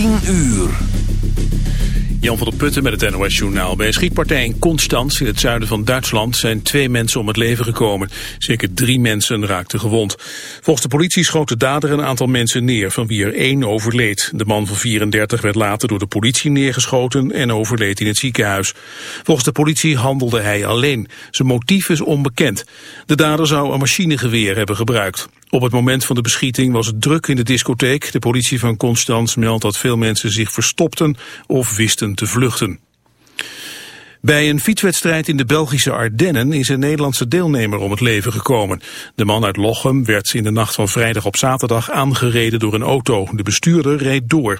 10 uur. Jan van der Putten met het NOS-journaal. Bij een schietpartij in Constans in het zuiden van Duitsland zijn twee mensen om het leven gekomen. Zeker drie mensen raakten gewond. Volgens de politie schoot de dader een aantal mensen neer, van wie er één overleed. De man van 34 werd later door de politie neergeschoten en overleed in het ziekenhuis. Volgens de politie handelde hij alleen. Zijn motief is onbekend. De dader zou een machinegeweer hebben gebruikt. Op het moment van de beschieting was het druk in de discotheek. De politie van Constans meldt dat veel mensen zich verstopten of wisten te vluchten. Bij een fietswedstrijd in de Belgische Ardennen is een Nederlandse deelnemer om het leven gekomen. De man uit Lochem werd in de nacht van vrijdag op zaterdag aangereden door een auto. De bestuurder reed door.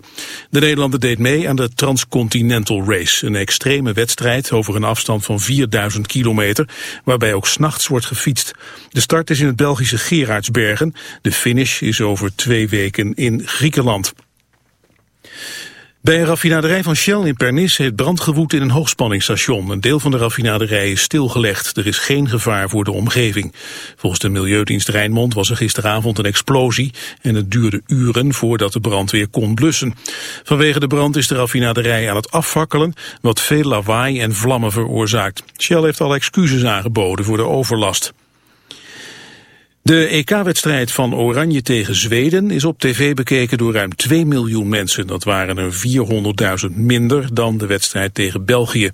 De Nederlander deed mee aan de Transcontinental Race, een extreme wedstrijd over een afstand van 4000 kilometer, waarbij ook s'nachts wordt gefietst. De start is in het Belgische Gerardsbergen. De finish is over twee weken in Griekenland. Bij een raffinaderij van Shell in Pernis heeft brand gewoed in een hoogspanningsstation. Een deel van de raffinaderij is stilgelegd. Er is geen gevaar voor de omgeving. Volgens de Milieudienst Rijnmond was er gisteravond een explosie... en het duurde uren voordat de brand weer kon blussen. Vanwege de brand is de raffinaderij aan het afvakkelen... wat veel lawaai en vlammen veroorzaakt. Shell heeft al excuses aangeboden voor de overlast. De EK-wedstrijd van Oranje tegen Zweden is op tv bekeken door ruim 2 miljoen mensen. Dat waren er 400.000 minder dan de wedstrijd tegen België.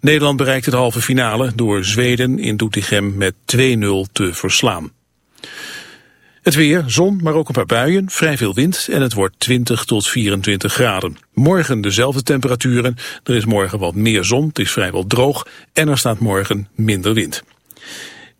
Nederland bereikt het halve finale door Zweden in Doetinchem met 2-0 te verslaan. Het weer, zon, maar ook een paar buien, vrij veel wind en het wordt 20 tot 24 graden. Morgen dezelfde temperaturen, er is morgen wat meer zon, het is vrijwel droog en er staat morgen minder wind.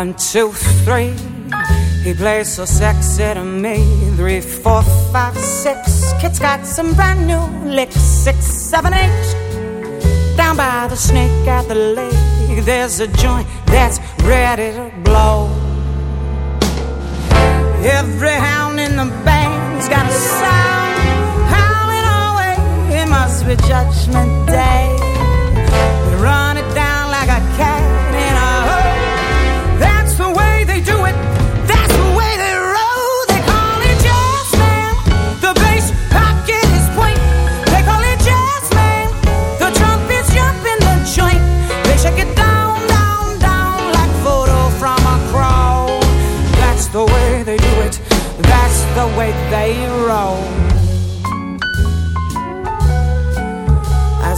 One, two, three. He plays so sexy to me. Three, four, five, six. Kid's got some brand new licks. Six, seven, eight. Down by the snake at the lake, there's a joint that's ready to blow. Every hound in the band's got a sound howling away. It must be Judgment Day. We run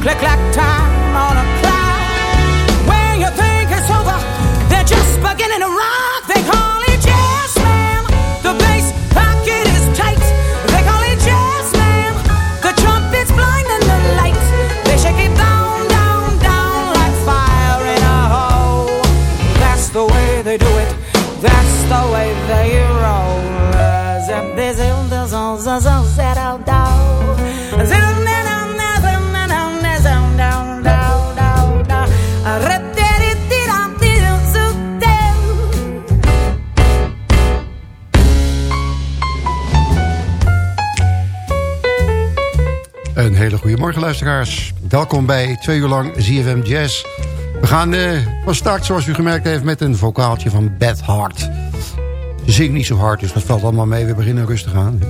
click like time luisteraars. Welkom bij twee uur lang ZFM Jazz. We gaan eh, van start zoals u gemerkt heeft met een vocaaltje van Beth Hart. Ze zingt niet zo hard, dus dat valt allemaal mee. We beginnen rustig aan.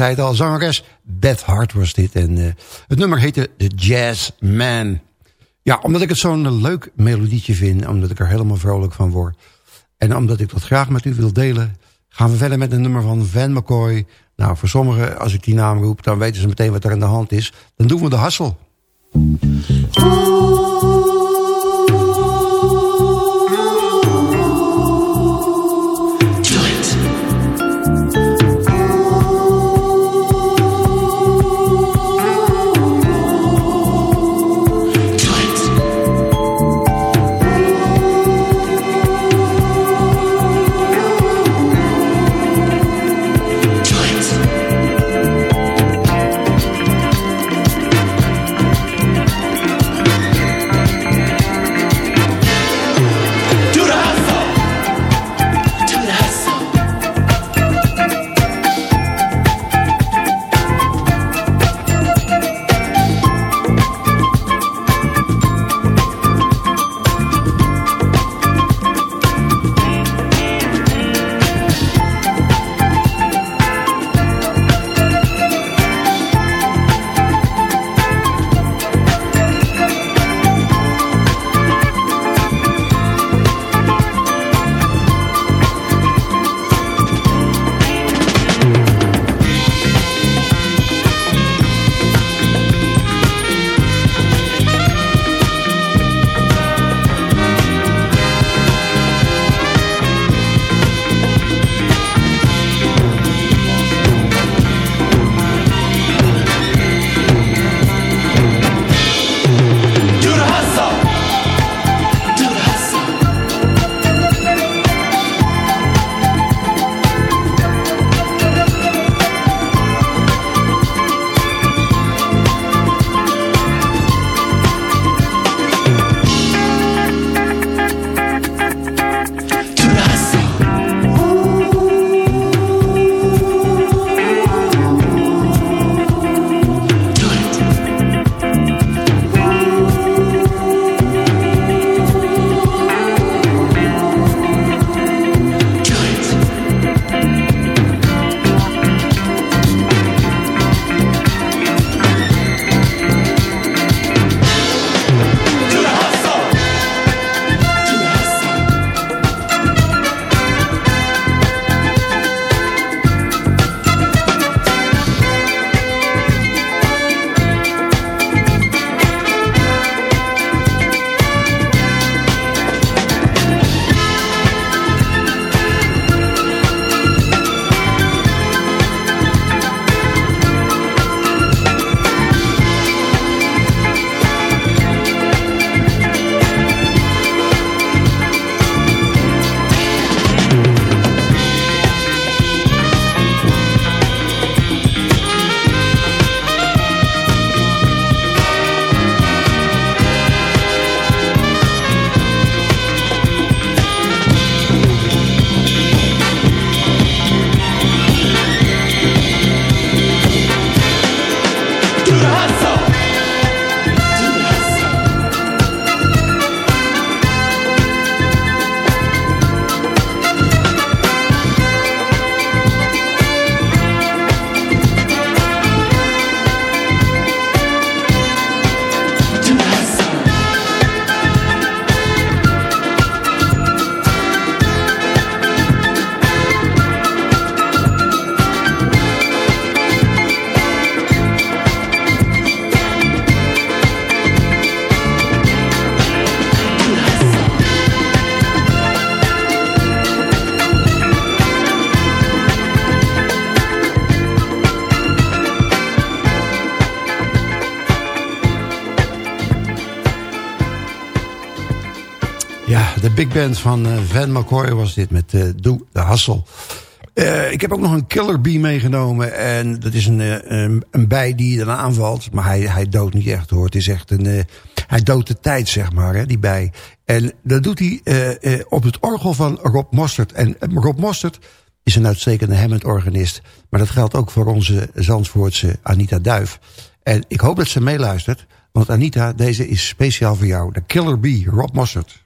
Zei het al, zangeres Beth Hart was dit. En eh, het nummer heette The Jazz Man. Ja, omdat ik het zo'n leuk melodietje vind. Omdat ik er helemaal vrolijk van word. En omdat ik dat graag met u wil delen... gaan we verder met een nummer van Van McCoy. Nou, voor sommigen, als ik die naam roep... dan weten ze meteen wat er aan de hand is. Dan doen we de hassel. Big band van uh, Van McCoy was dit met uh, Doe de Hassel. Uh, ik heb ook nog een killer bee meegenomen. En dat is een, een, een, bij die dan aanvalt. Maar hij, hij doodt niet echt hoor. Het is echt een... hij doodt de tijd, zeg maar, hè, die bij. En dat doet hij op het orgel van Rob Mostert. En Rob Mostert is een uitstekende Hammond-organist. Maar dat geldt ook voor onze Zandvoortse Anita Duif. En ik hoop dat ze meeluistert. Want Anita, deze is speciaal voor jou. De Killer Bee, Rob Mossert.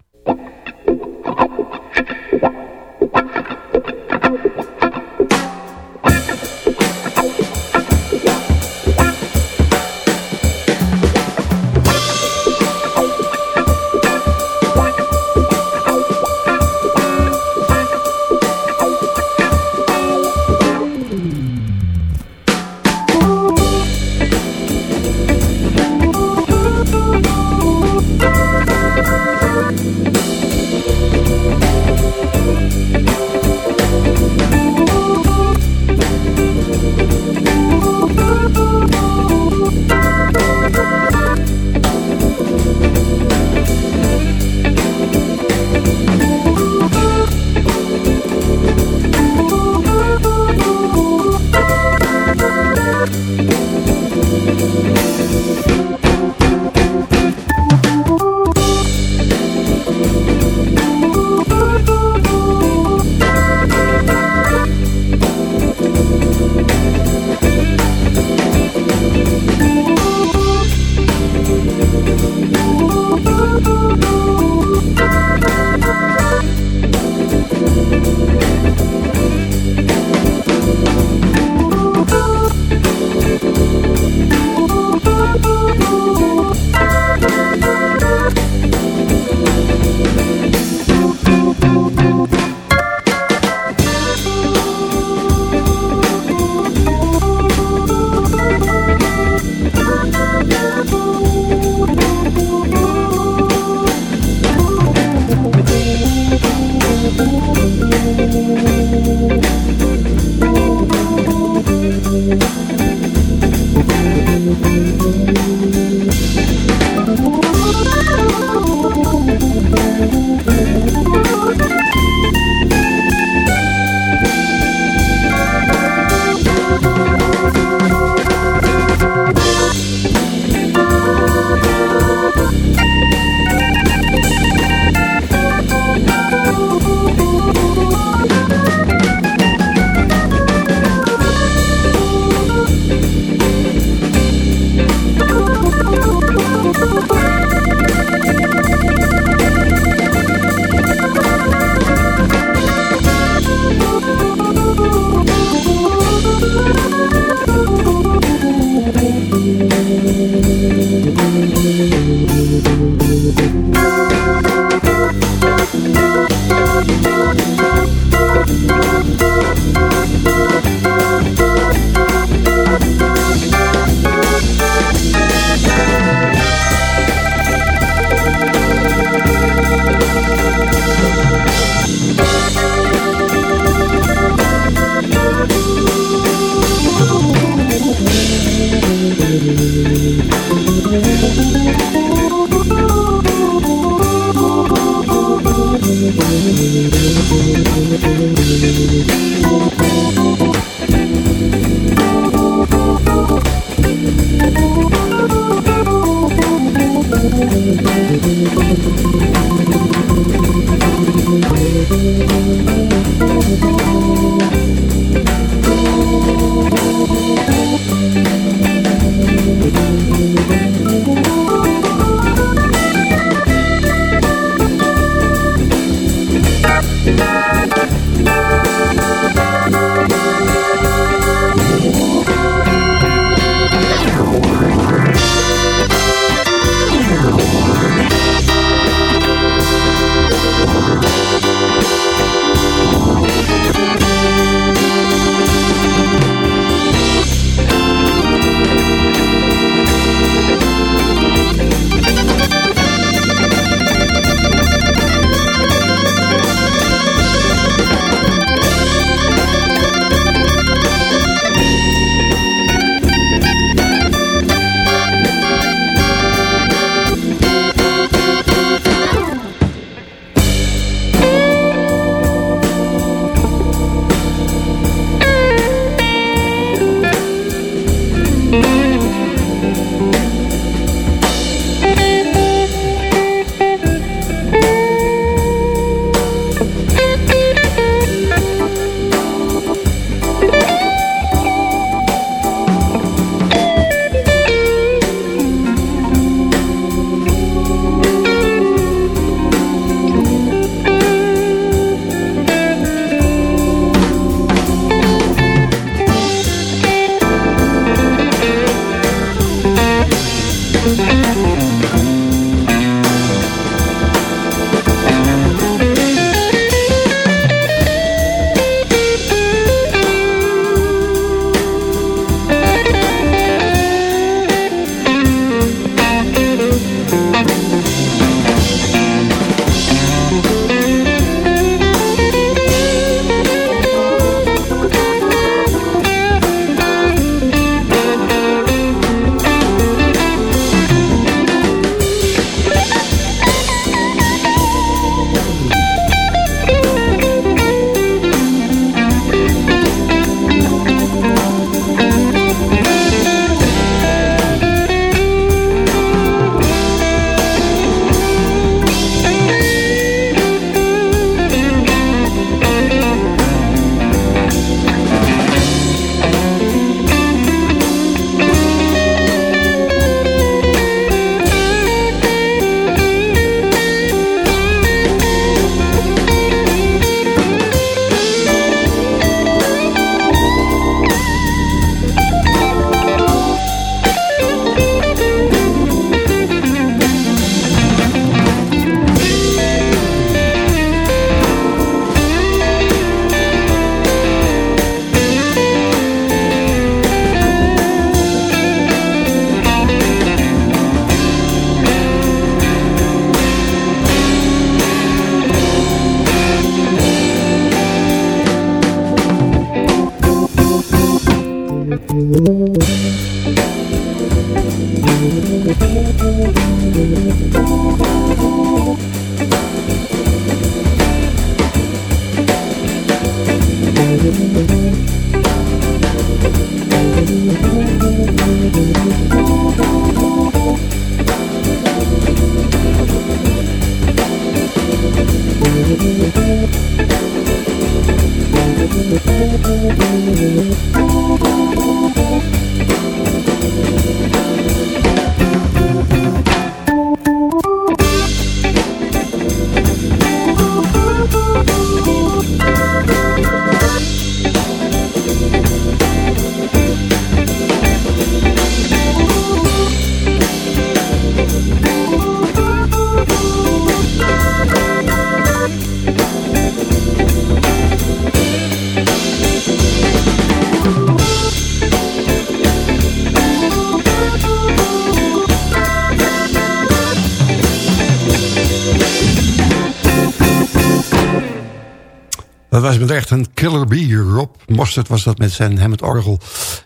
Echt een killer bee. Rob Mostert was dat met zijn Hammond Orgel.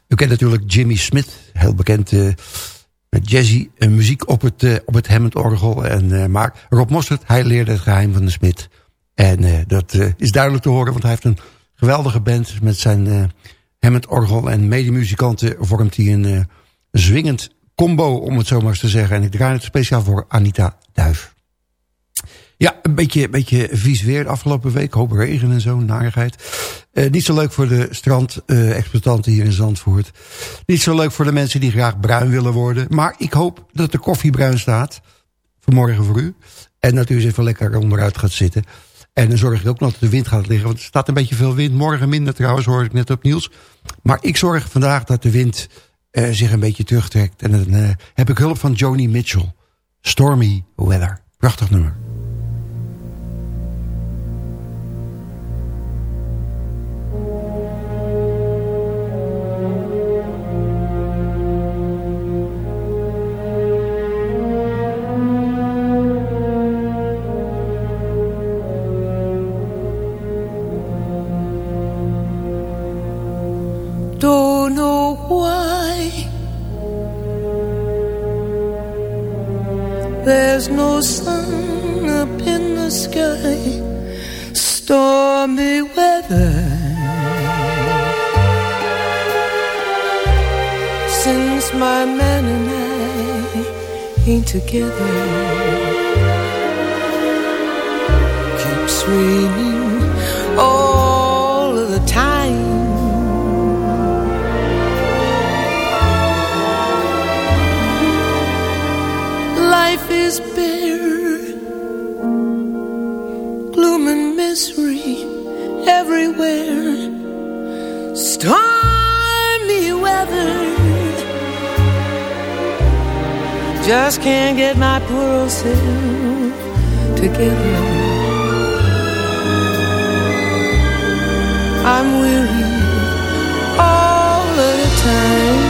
U kent natuurlijk Jimmy Smith, heel bekend uh, met jazzy uh, muziek op het, uh, op het Hammond Orgel. En, maar Rob Mostert, hij leerde het geheim van de Smith. En dat is duidelijk te horen, want hij heeft een geweldige band met zijn Hammond Orgel. En medemuzikanten vormt hij een zwingend combo, om het zo maar eens te zeggen. En ik draai het speciaal voor Anita Duif. Ja, een beetje, beetje vies weer de afgelopen week. Hoop regen en zo, narigheid. Uh, niet zo leuk voor de strandexploitanten hier in Zandvoort. Niet zo leuk voor de mensen die graag bruin willen worden. Maar ik hoop dat de koffie bruin staat. Vanmorgen voor u. En dat u eens even lekker onderuit gaat zitten. En dan zorg ik ook nog dat de wind gaat liggen. Want er staat een beetje veel wind. Morgen minder trouwens, hoor ik net op nieuws. Maar ik zorg vandaag dat de wind uh, zich een beetje terugtrekt. En dan uh, heb ik hulp van Joni Mitchell. Stormy Weather. Prachtig nummer. There's no sun up in the sky, stormy weather. Since my man and I ain't together, keeps raining all is bare Gloom and misery everywhere. Stormy weather. Just can't get my poor old self together. I'm weary all the time.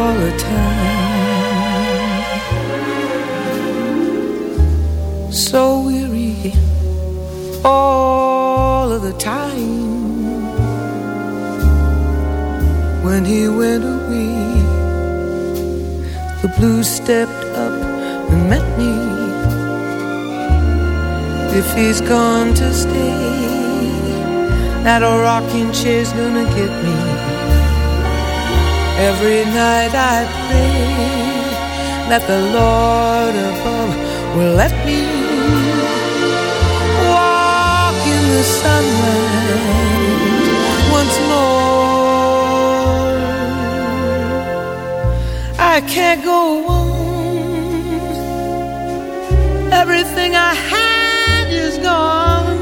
All the time so weary all of the time. When he went away the blues stepped up and met me. If he's gone to stay that a rocking chair's gonna get me. Every night I pray that the Lord above will let me walk in the sunlight once more. I can't go on. Everything I had is gone.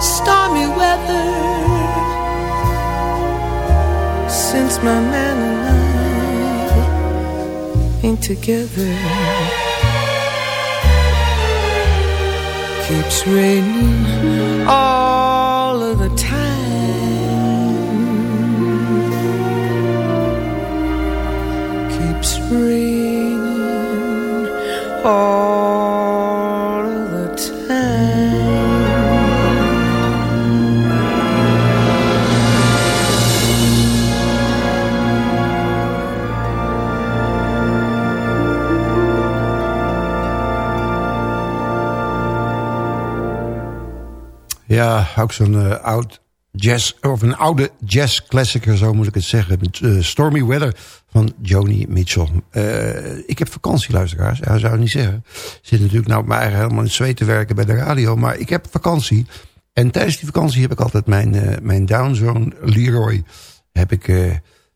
Stormy weather since my man and I ain't together. Keeps raining. All Ja, ook zo'n uh, oud jazz, of een oude jazz-classicer, zo moet ik het zeggen. Uh, Stormy Weather van Joni Mitchell. Uh, ik heb vakantie, luisteraars. Ja, zou ik niet zeggen. Zit natuurlijk nou maar helemaal in het zweet te werken bij de radio. Maar ik heb vakantie. En tijdens die vakantie heb ik altijd mijn, mijn downzone Leroy... heb ik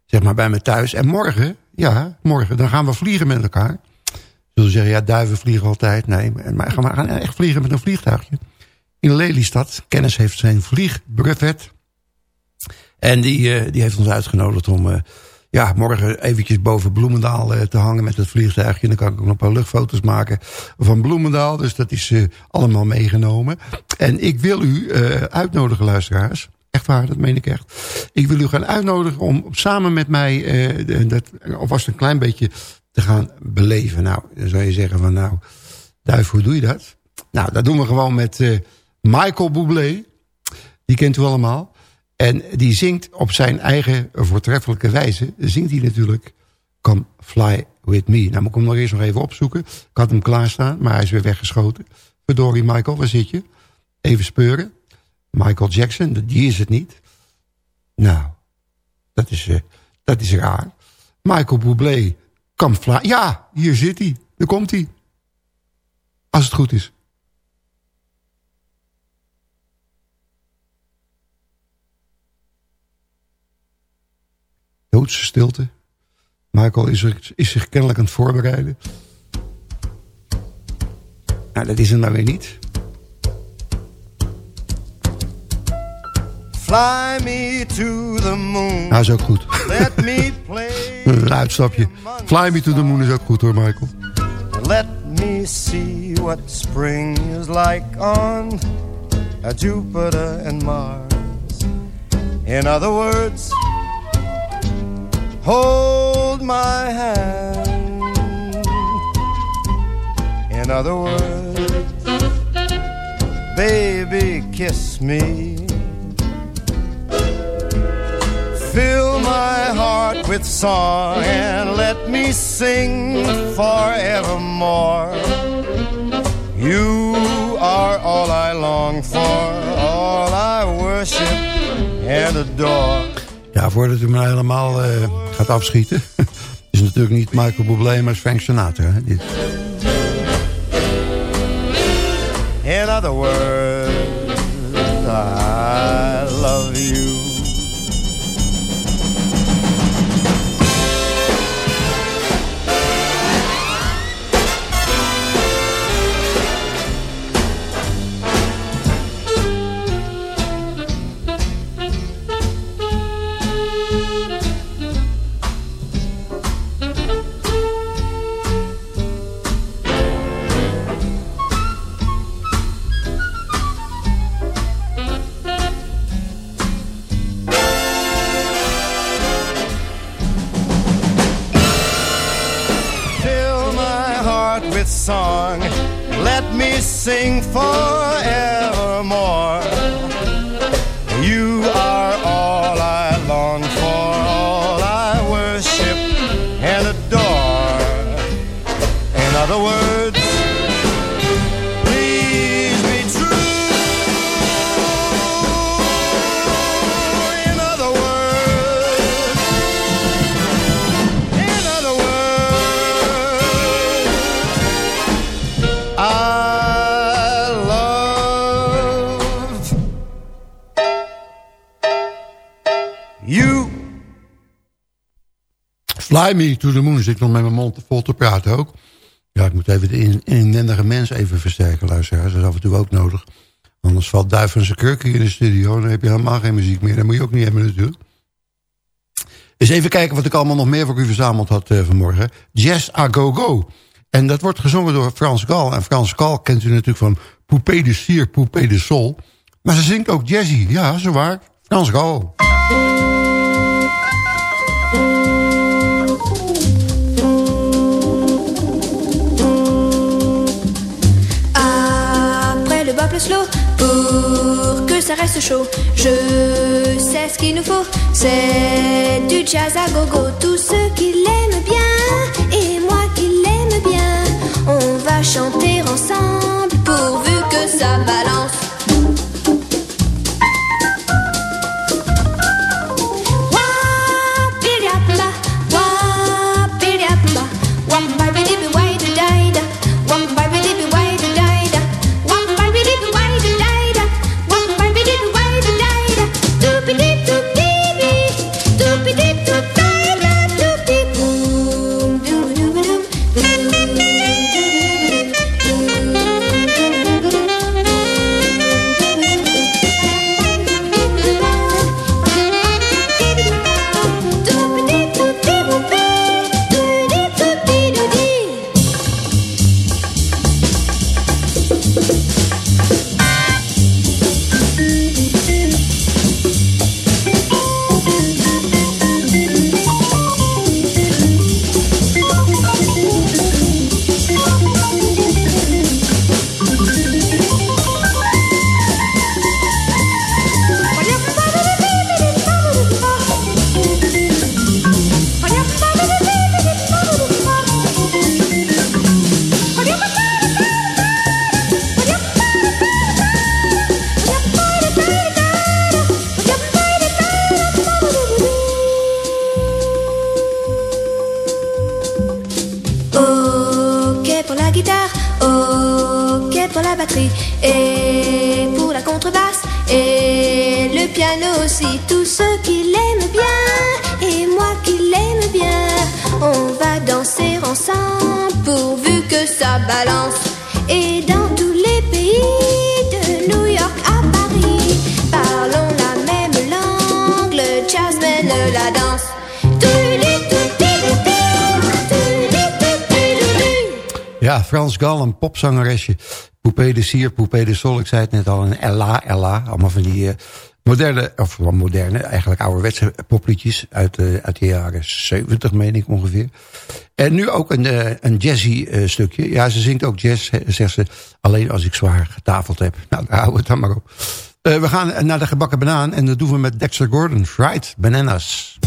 zeg maar bij me thuis. En morgen, ja, morgen, dan gaan we vliegen met elkaar. Zullen zeggen, ja, duiven vliegen altijd. Nee, maar we gaan echt vliegen met een vliegtuigje in Lelystad. Kennis heeft zijn vliegbrevet. En die, uh, die heeft ons uitgenodigd om uh, ja, morgen eventjes boven Bloemendaal uh, te hangen met het vliegtuigje. Dan kan ik ook nog een paar luchtfoto's maken van Bloemendaal. Dus dat is allemaal meegenomen. En ik wil u uitnodigen, luisteraars. Echt waar, dat meen ik echt. Ik wil u gaan uitnodigen om samen met mij, dat, alvast een klein beetje te gaan beleven. Nou, dan zou je zeggen van nou, duif, hoe doe je dat? Nou, dat doen we gewoon met Michael Bublé. Die kent u allemaal. En die zingt op zijn eigen voortreffelijke wijze... zingt hij natuurlijk Come Fly With Me. Nou, moet ik hem nog eerst nog even opzoeken. Ik had hem klaarstaan, maar hij is weer weggeschoten. Verdorie, Michael, waar zit je? Even speuren. Michael Jackson, die is het niet. Nou, dat is, uh, dat is raar. Michael Bublé, Come Fly... Ja, hier zit hij. Daar komt hij. Als het goed is. Doodse stilte. Michael is, er, is zich kennelijk aan het voorbereiden. Nou, dat is er nou weer niet. Fly me to the moon. Nou, is ook goed. Let me play Een uitstapje. Fly me to the moon is ook goed hoor, Michael. Let me see what spring is like on Jupiter and Mars. In other words... hold my hand. In other words, baby, kiss me. Fill my heart with song and let me sing forevermore. You are all I long for, all I worship and adore. Ja, voordat u me helemaal uh, gaat afschieten... is natuurlijk niet Michael Bublé, maar Frank Sinatra. Hè, dit. In other words, Fly me to the moon. Zit nog met mijn mond vol te praten ook. Ja, ik moet even de inwendige mens even versterken, luisteraars. Dat is af en toe ook nodig. Anders valt duif van zijn kurk hier in de studio. Dan heb je helemaal geen muziek meer. Dat moet je ook niet hebben natuurlijk. Eens even kijken wat ik allemaal nog meer voor u verzameld had uh, vanmorgen. Jazz a go go. En dat wordt gezongen door Frans Gal. En Frans Gal kent u natuurlijk van Poupée de Sier, Poupée de Sol. Maar ze zingt ook jazzy. Ja, zo waar. Frans Gal. Je sais ce qu'il nous faut, c'est du jazz à gogo. Tous ceux qui l'aiment bien et moi qui l'aime bien, on va chanter ensemble pourvu que ça balance. Frans Gal, een popzangeresje. Poupée de Sier, Poupée de Sol, ik zei het net al, een Ella, Ella. Allemaal van die uh, moderne, of wel moderne, eigenlijk ouderwetse popliedjes uit, uh, uit de jaren 70, meen ik ongeveer. En nu ook een, uh, een jazzy stukje. Ja, ze zingt ook jazz, zegt ze, alleen als ik zwaar getafeld heb. Nou, daar houden we het dan maar op. we gaan naar de gebakken banaan en dat doen we met Dexter Gordon, Fried Bananas.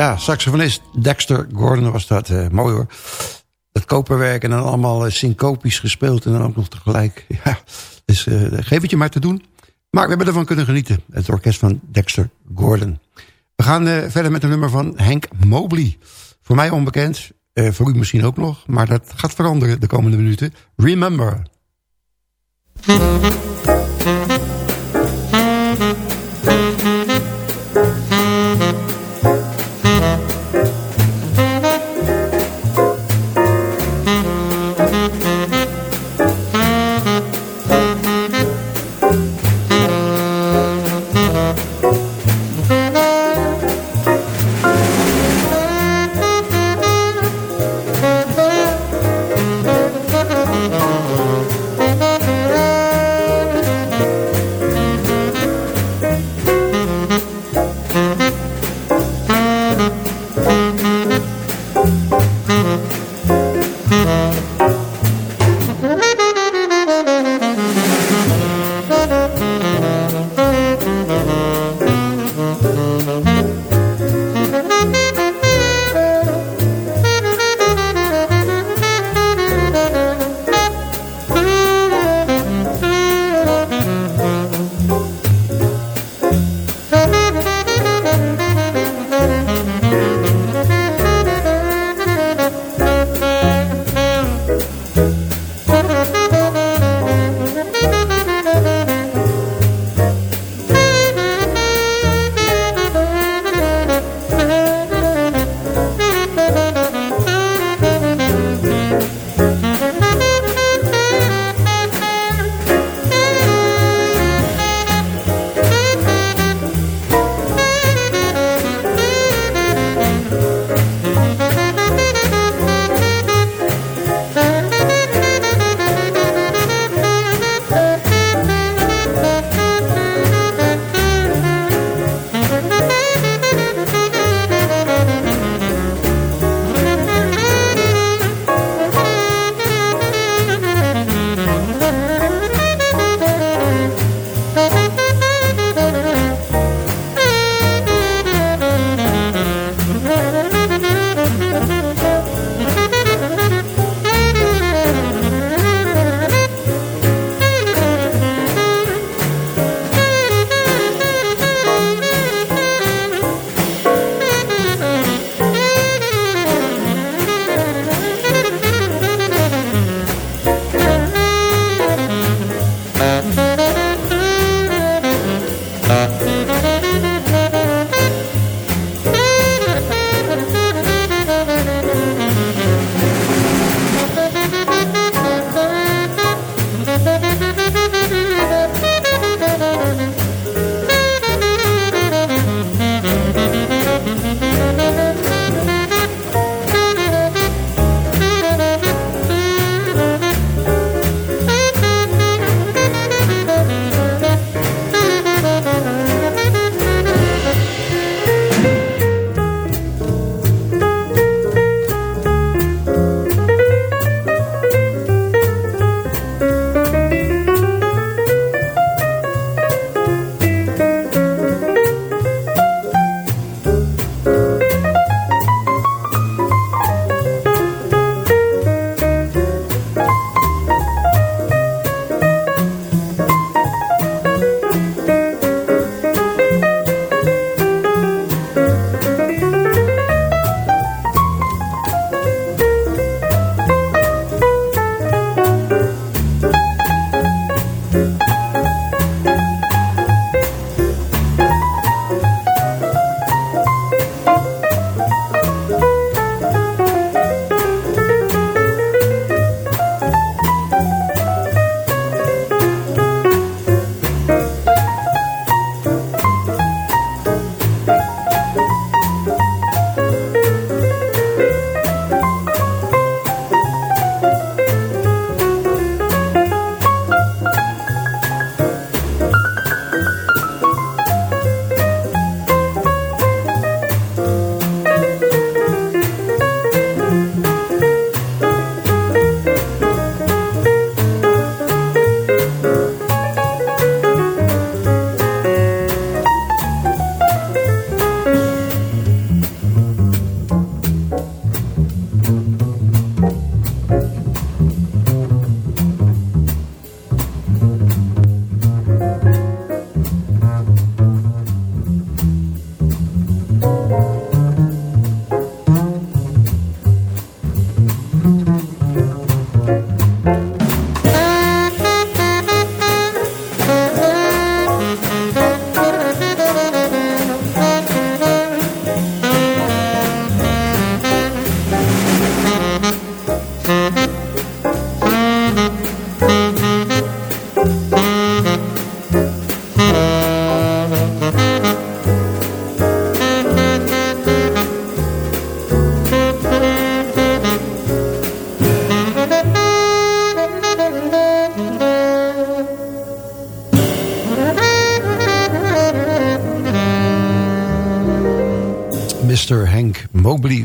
Ja, saxofonist Dexter Gordon was dat. Uh, mooi hoor. Dat koperwerk en dan allemaal uh, syncopisch gespeeld en dan ook nog tegelijk. Ja, dus uh, geef het je maar te doen. Maar we hebben ervan kunnen genieten. Het orkest van Dexter Gordon. We gaan verder met een nummer van Hank Mobley. Voor mij onbekend, voor u misschien ook nog. Maar dat gaat veranderen de komende minuten. Remember.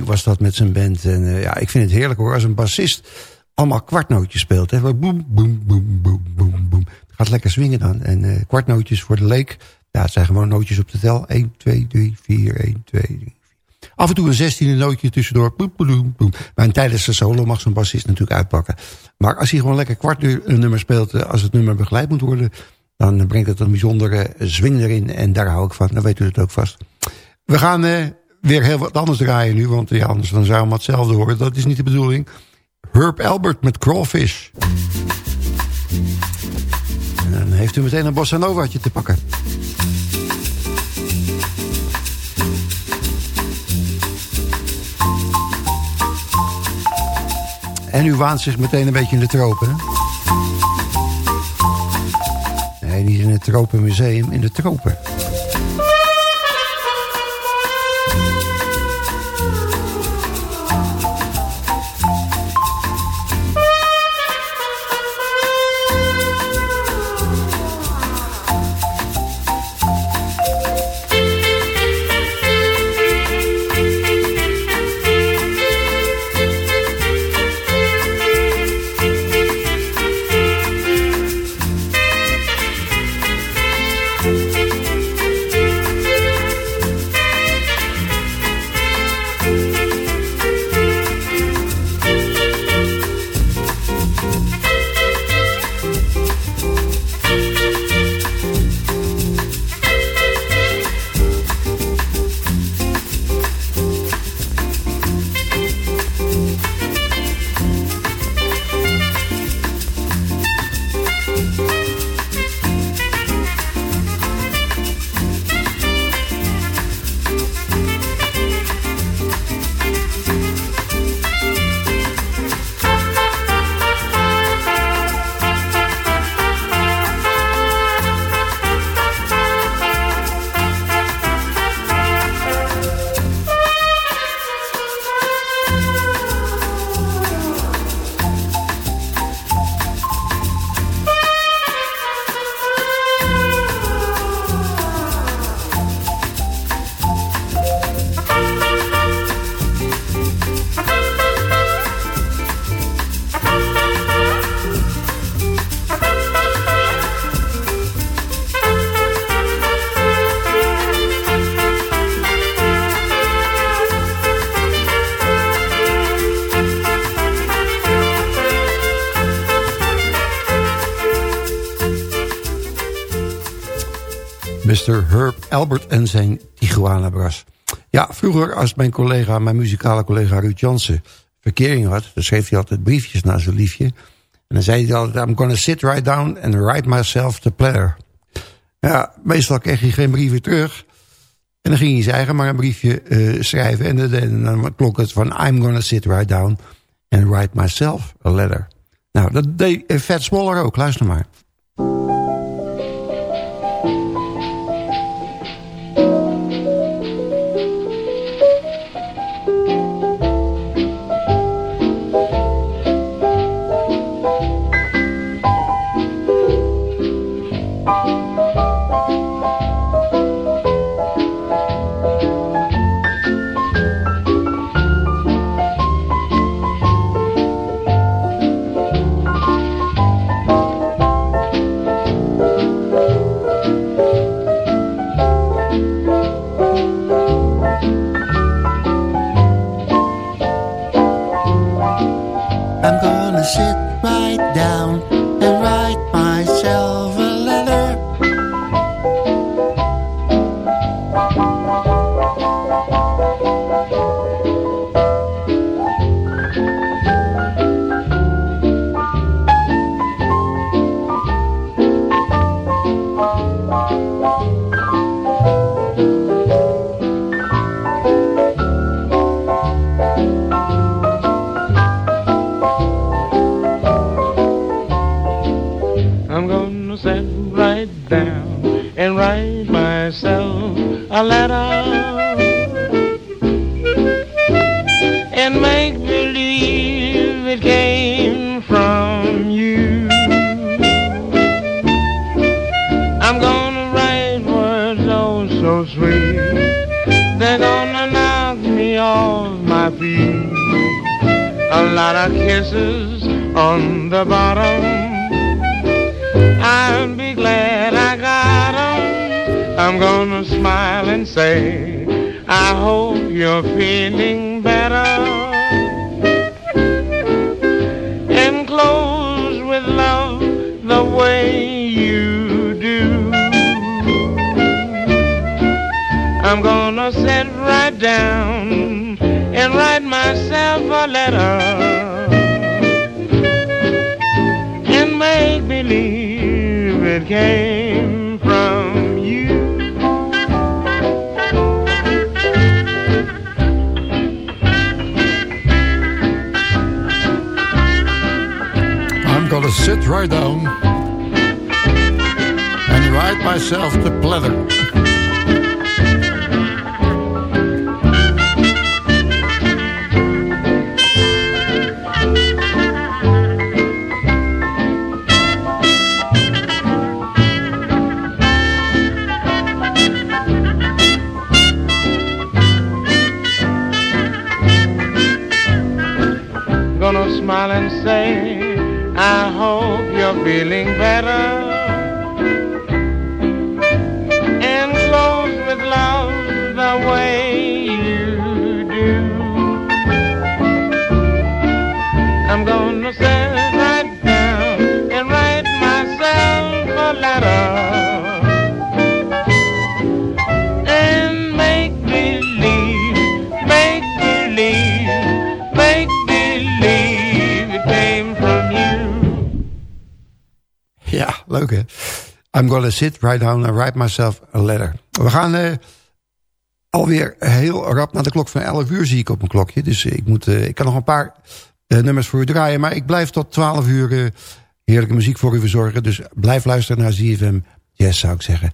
Was dat met zijn band. En uh, ja, ik vind het heerlijk hoor, als een bassist allemaal kwartnootjes speelt. Hè. Boom, boom, boom, boom, boom, boom. Gaat lekker swingen dan. En uh, kwartnootjes voor de leek. Ja, het zijn gewoon nootjes op de tel. 1, 2, 3, 4, 1, 2, 3, Af en toe een zestiende nootje tussendoor. Boem, boem, boem. Maar tijdens de solo mag zo'n bassist natuurlijk uitpakken. Maar als hij gewoon lekker kwart een nummer speelt... Eh, als het nummer begeleid moet worden... dan brengt het een bijzondere zwing erin. En daar hou ik van. Dan weet u het ook vast. We gaan weer heel wat anders draaien nu. Want ja, anders dan zou we hetzelfde horen. Dat is niet de bedoeling. Herb Albert met Crawfish. En dan heeft u meteen een bossa novaatje te pakken. En u waant zich meteen een beetje in de tropen, hè? Nee, niet in het Tropenmuseum, in de tropen. Albert en zijn Tijuana Brass. Ja, vroeger als mijn collega, mijn muzikale collega Ruud Jansen verkering had... dan schreef hij altijd briefjes naar zijn liefje. En dan zei hij altijd, I'm gonna sit right down and write myself the pleasure. Ja, meestal kreeg hij geen brieven terug. En dan ging hij zijn eigen maar een briefje uh, schrijven. En dan, dan klonk het van, I'm gonna sit right down and write myself a letter. Nou, dat deed Vet Smaller ook, luister maar. My a lot of kisses on the bottom. I'll be glad I got them. I'm gonna smile and say, I hope you're feeling better. And close with love the way you do. I'm gonna sit right down and write myself a letter and make believe it came from you. I'm gonna sit right down and write myself the pleather. Feeling better. Ja, leuk hè. I'm gonna sit right down and write myself a letter. We gaan eh, alweer heel rap naar de klok van 11 uur zie ik op mijn klokje. Dus ik, moet, eh, ik kan nog een paar eh, nummers voor u draaien. Maar ik blijf tot 12 uur heerlijke muziek voor u verzorgen. Dus blijf luisteren naar ZFM Yes zou ik zeggen.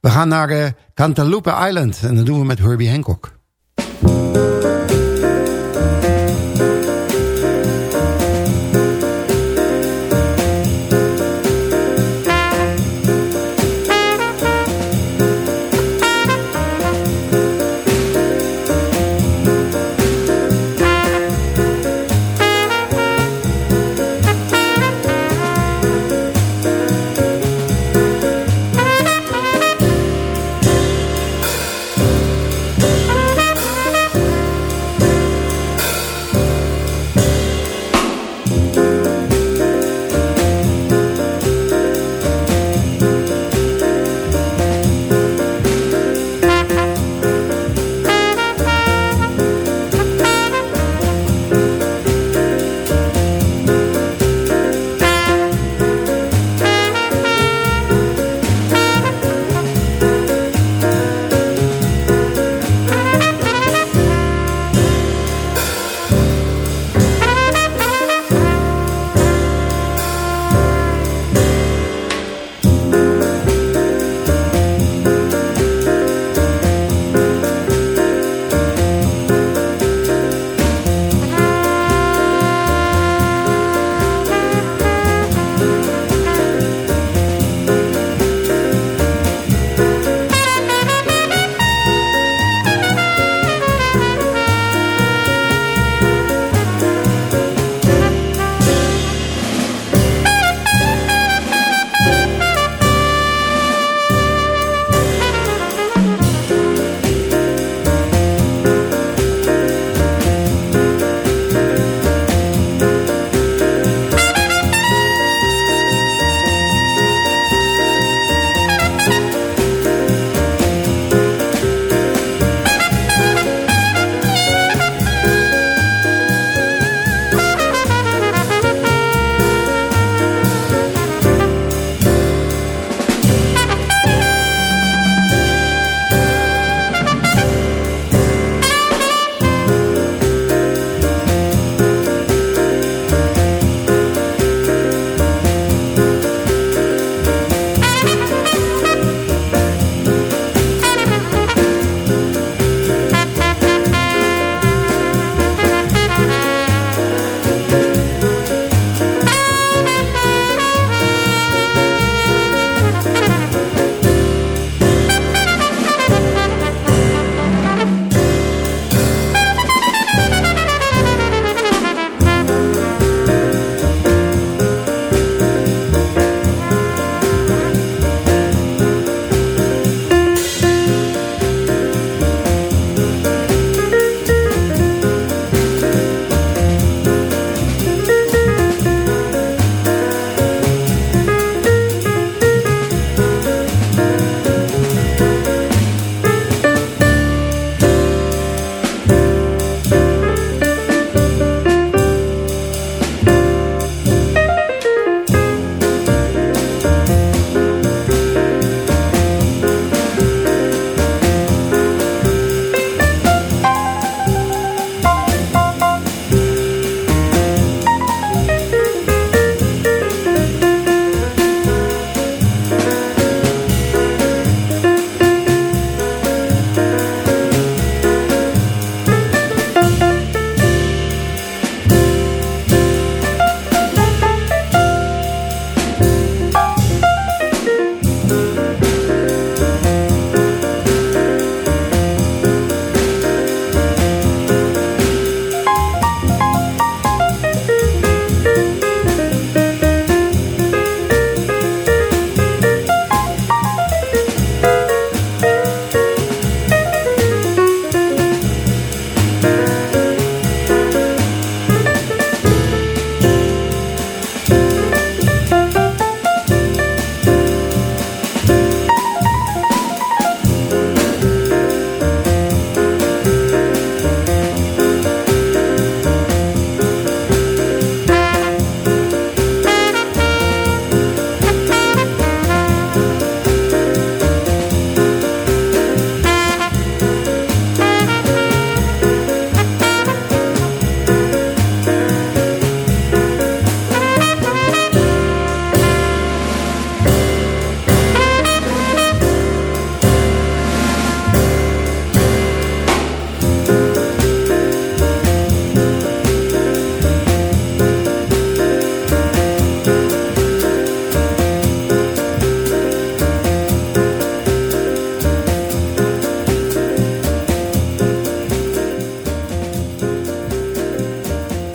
We gaan naar Cantaloupe Island. En dat doen we met Herbie Hancock.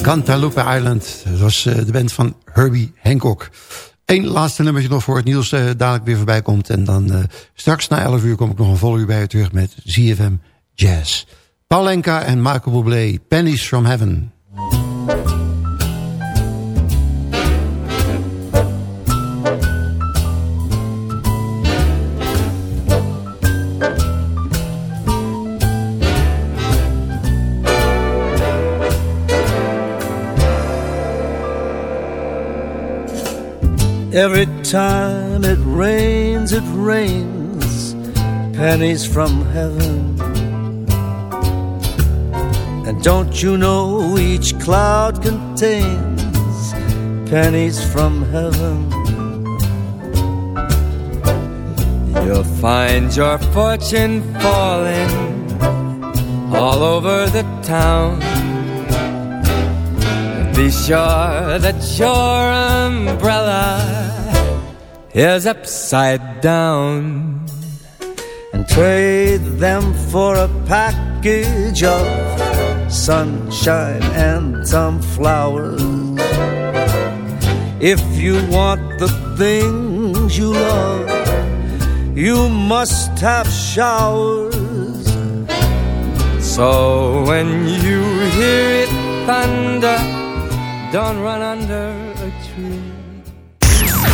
Guadalupe Island. Dat was uh, de band van Herbie Hancock. Eén laatste nummertje nog voor het nieuws uh, dadelijk weer voorbij komt. En dan uh, straks na 11 uur kom ik nog een vol uur bij je terug met ZFM Jazz. Paulenka en Michael Bublé, Pennies from Heaven. Every time it rains, it rains pennies from heaven. And don't you know each cloud contains pennies from heaven? You'll find your fortune falling all over the town. Be sure that your umbrella is upside down and trade them for a package of sunshine and some flowers. If you want the things you love, you must have showers. So when you hear it thunder, don't run under.